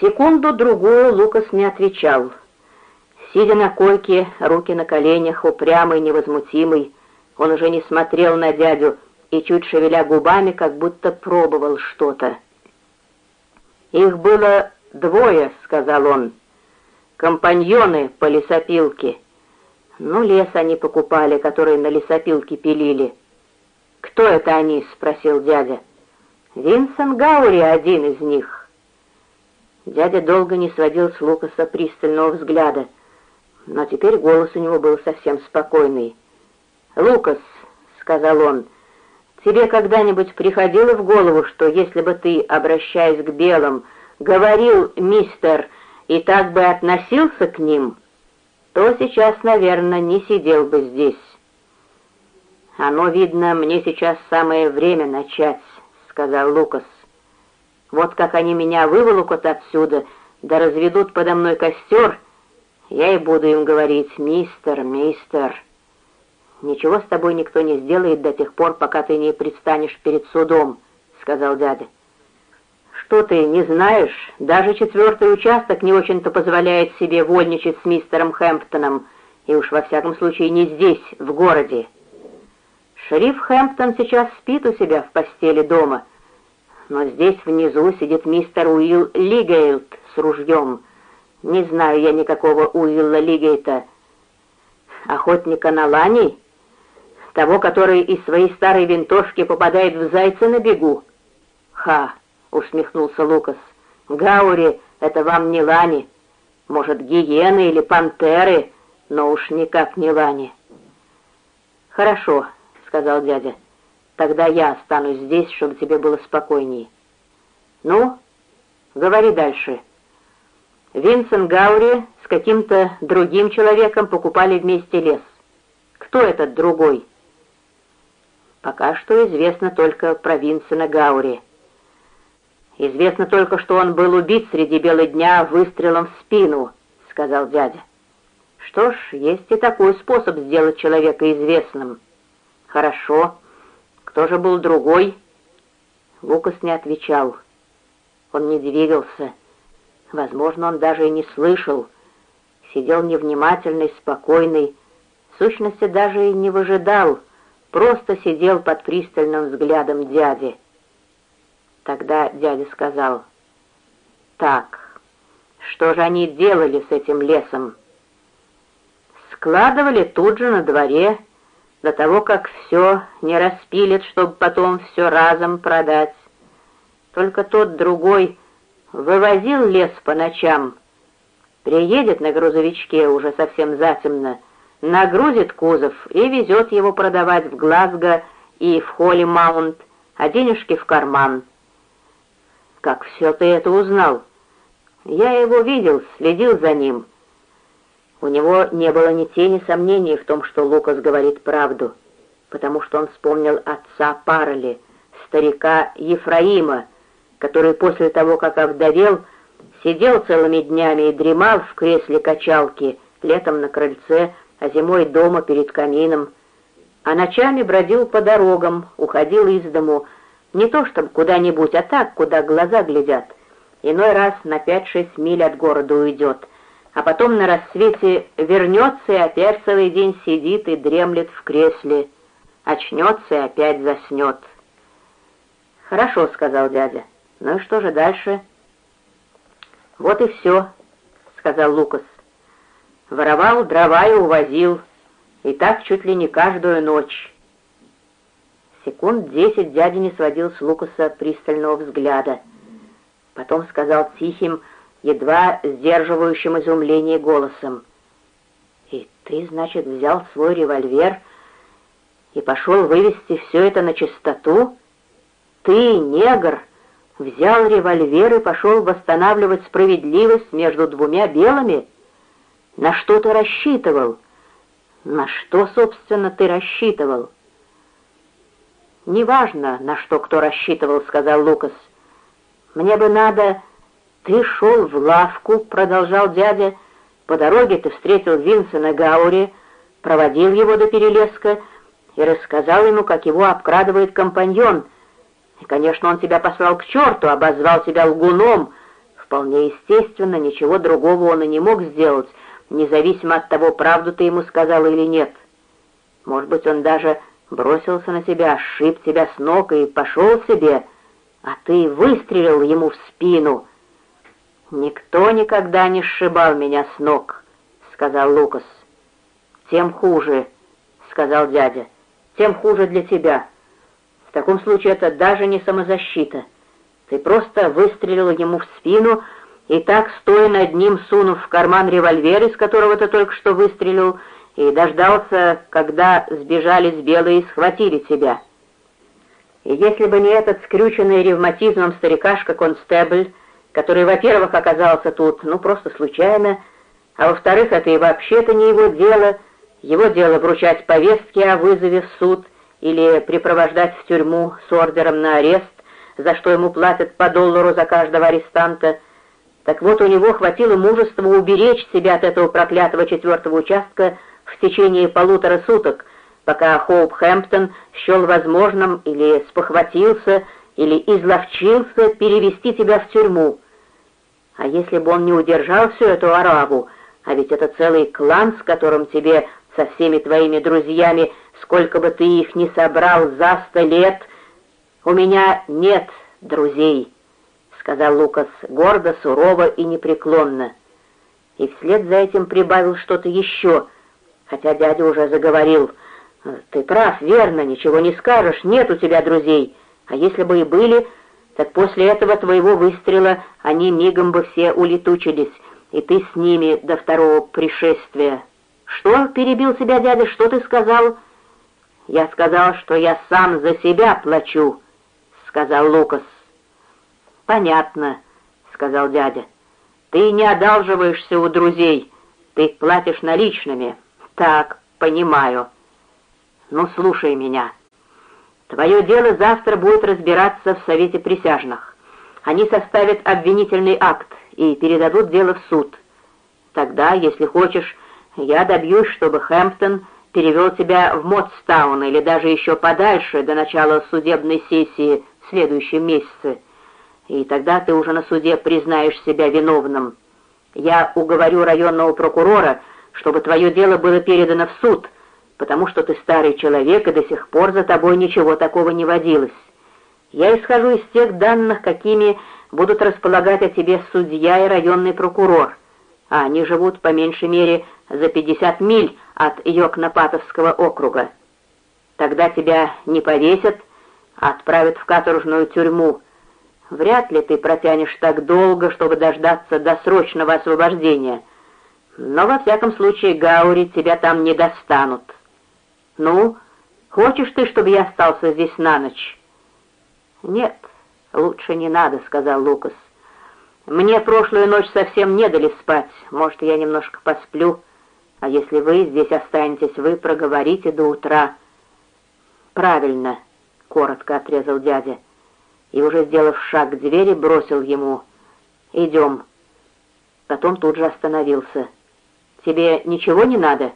Секунду-другую Лукас не отвечал. Сидя на койке, руки на коленях, упрямый, невозмутимый, он уже не смотрел на дядю и, чуть шевеля губами, как будто пробовал что-то. «Их было двое», — сказал он, — «компаньоны по лесопилке». Ну, лес они покупали, который на лесопилке пилили. «Кто это они?» — спросил дядя. «Винсент Гаури один из них». Дядя долго не сводил с Лукаса пристального взгляда, но теперь голос у него был совсем спокойный. «Лукас», — сказал он, — «тебе когда-нибудь приходило в голову, что если бы ты, обращаясь к белым, говорил «мистер» и так бы относился к ним, то сейчас, наверное, не сидел бы здесь». «Оно, видно, мне сейчас самое время начать», — сказал Лукас. «Вот как они меня выволокут отсюда, да разведут подо мной костер, я и буду им говорить «мистер, мистер». «Ничего с тобой никто не сделает до тех пор, пока ты не предстанешь перед судом», — сказал дядя. «Что ты, не знаешь? Даже четвертый участок не очень-то позволяет себе вольничать с мистером Хэмптоном, и уж во всяком случае не здесь, в городе». Шериф Хэмптон сейчас спит у себя в постели дома, но здесь внизу сидит мистер Уилл Лигейлд с ружьем. Не знаю я никакого Уилла Лигейта. Охотника на лани? Того, который из своей старой винтовки попадает в зайца на бегу? Ха! — усмехнулся Лукас. Гаури — это вам не лани. Может, гиены или пантеры, но уж никак не лани. Хорошо, — сказал дядя. «Тогда я останусь здесь, чтобы тебе было спокойней». «Ну, говори дальше». Винсент Гаури с каким-то другим человеком покупали вместе лес. Кто этот другой? Пока что известно только про Винсена Гаури. Известно только, что он был убит среди бела дня выстрелом в спину, сказал дядя. Что ж, есть и такой способ сделать человека известным. «Хорошо. Кто же был другой?» Лукас не отвечал. Он не двигался. Возможно, он даже и не слышал. Сидел невнимательный, спокойный. В сущности, даже и не выжидал. Просто сидел под пристальным взглядом дяди. Тогда дядя сказал, «Так, что же они делали с этим лесом?» «Складывали тут же на дворе» до того, как все не распилят, чтобы потом все разом продать. Только тот другой вывозил лес по ночам, приедет на грузовичке уже совсем затемно, нагрузит кузов и везет его продавать в Глазго и в Холли-Маунт, а денежки в карман. Как все ты это узнал? Я его видел, следил за ним. У него не было ни тени сомнений в том, что Лукас говорит правду, потому что он вспомнил отца Пароли, старика Ефраима, который после того, как овдовел, сидел целыми днями и дремал в кресле качалки, летом на крыльце, а зимой дома перед камином, а ночами бродил по дорогам, уходил из дому, не то чтобы куда-нибудь, а так, куда глаза глядят. Иной раз на пять-шесть миль от города уйдет — а потом на рассвете вернется и опять целый день сидит и дремлет в кресле, очнется и опять заснет. «Хорошо», — сказал дядя. «Ну и что же дальше?» «Вот и все», — сказал Лукас. «Воровал дрова и увозил, и так чуть ли не каждую ночь». Секунд десять дядя не сводил с Лукаса пристального взгляда. Потом сказал тихим, — едва сдерживающим изумление голосом. «И ты, значит, взял свой револьвер и пошел вывести все это на чистоту? Ты, негр, взял револьвер и пошел восстанавливать справедливость между двумя белыми? На что ты рассчитывал? На что, собственно, ты рассчитывал?» «Неважно, на что кто рассчитывал», — сказал Лукас. «Мне бы надо...» «Ты шел в лавку», — продолжал дядя. «По дороге ты встретил Винсена Гаури, проводил его до перелеска и рассказал ему, как его обкрадывает компаньон. И, конечно, он тебя послал к черту, обозвал тебя лгуном. Вполне естественно, ничего другого он и не мог сделать, независимо от того, правду ты ему сказал или нет. Может быть, он даже бросился на себя, сшиб тебя с ног и пошел себе, а ты выстрелил ему в спину. «Никто никогда не сшибал меня с ног», — сказал Лукас. «Тем хуже», — сказал дядя, — «тем хуже для тебя. В таком случае это даже не самозащита». Ты просто выстрелила ему в спину и так, стоя над ним, сунув в карман револьвер, из которого ты только что выстрелил, и дождался, когда сбежали с белой и схватили тебя. И если бы не этот скрюченный ревматизмом старикашка-констебль, который, во-первых, оказался тут, ну, просто случайно, а во-вторых, это и вообще-то не его дело, его дело вручать повестки о вызове в суд или припровождать в тюрьму с ордером на арест, за что ему платят по доллару за каждого арестанта. Так вот, у него хватило мужества уберечь себя от этого проклятого четвертого участка в течение полутора суток, пока Хоуп Хэмптон счел возможным или спохватился, или изловчился перевести тебя в тюрьму. А если бы он не удержал всю эту араву, а ведь это целый клан, с которым тебе со всеми твоими друзьями, сколько бы ты их ни собрал за сто лет — «У меня нет друзей», — сказал Лукас гордо, сурово и непреклонно. И вслед за этим прибавил что-то еще, хотя дядя уже заговорил. «Ты прав, верно, ничего не скажешь, нет у тебя друзей, а если бы и были, так после этого твоего выстрела они мигом бы все улетучились, и ты с ними до второго пришествия». «Что?» — перебил себя дядя, «что ты сказал?» «Я сказал, что я сам за себя плачу», сказал Лукас. «Понятно», — сказал дядя. «Ты не одалживаешься у друзей, ты платишь наличными». «Так, понимаю. Ну, слушай меня. Твое дело завтра будет разбираться в Совете присяжных. Они составят обвинительный акт и передадут дело в суд. Тогда, если хочешь, я добьюсь, чтобы Хэмптон перевел тебя в Мотстаун или даже еще подальше до начала судебной сессии в следующем месяце, и тогда ты уже на суде признаешь себя виновным. Я уговорю районного прокурора, чтобы твое дело было передано в суд, потому что ты старый человек, и до сих пор за тобой ничего такого не водилось. Я исхожу из тех данных, какими будут располагать о тебе судья и районный прокурор, а они живут по меньшей мере за 50 миль от Йокнопатовского округа. Тогда тебя не повесят, отправят в каторжную тюрьму. Вряд ли ты протянешь так долго, чтобы дождаться досрочного освобождения. Но во всяком случае Гаури тебя там не достанут. Ну, хочешь ты, чтобы я остался здесь на ночь? Нет, лучше не надо, сказал Лукас. Мне прошлую ночь совсем не дали спать. Может, я немножко посплю. А если вы здесь останетесь, вы проговорите до утра. Правильно, — коротко отрезал дядя, и, уже сделав шаг к двери, бросил ему «Идем». Потом тут же остановился. «Тебе ничего не надо?»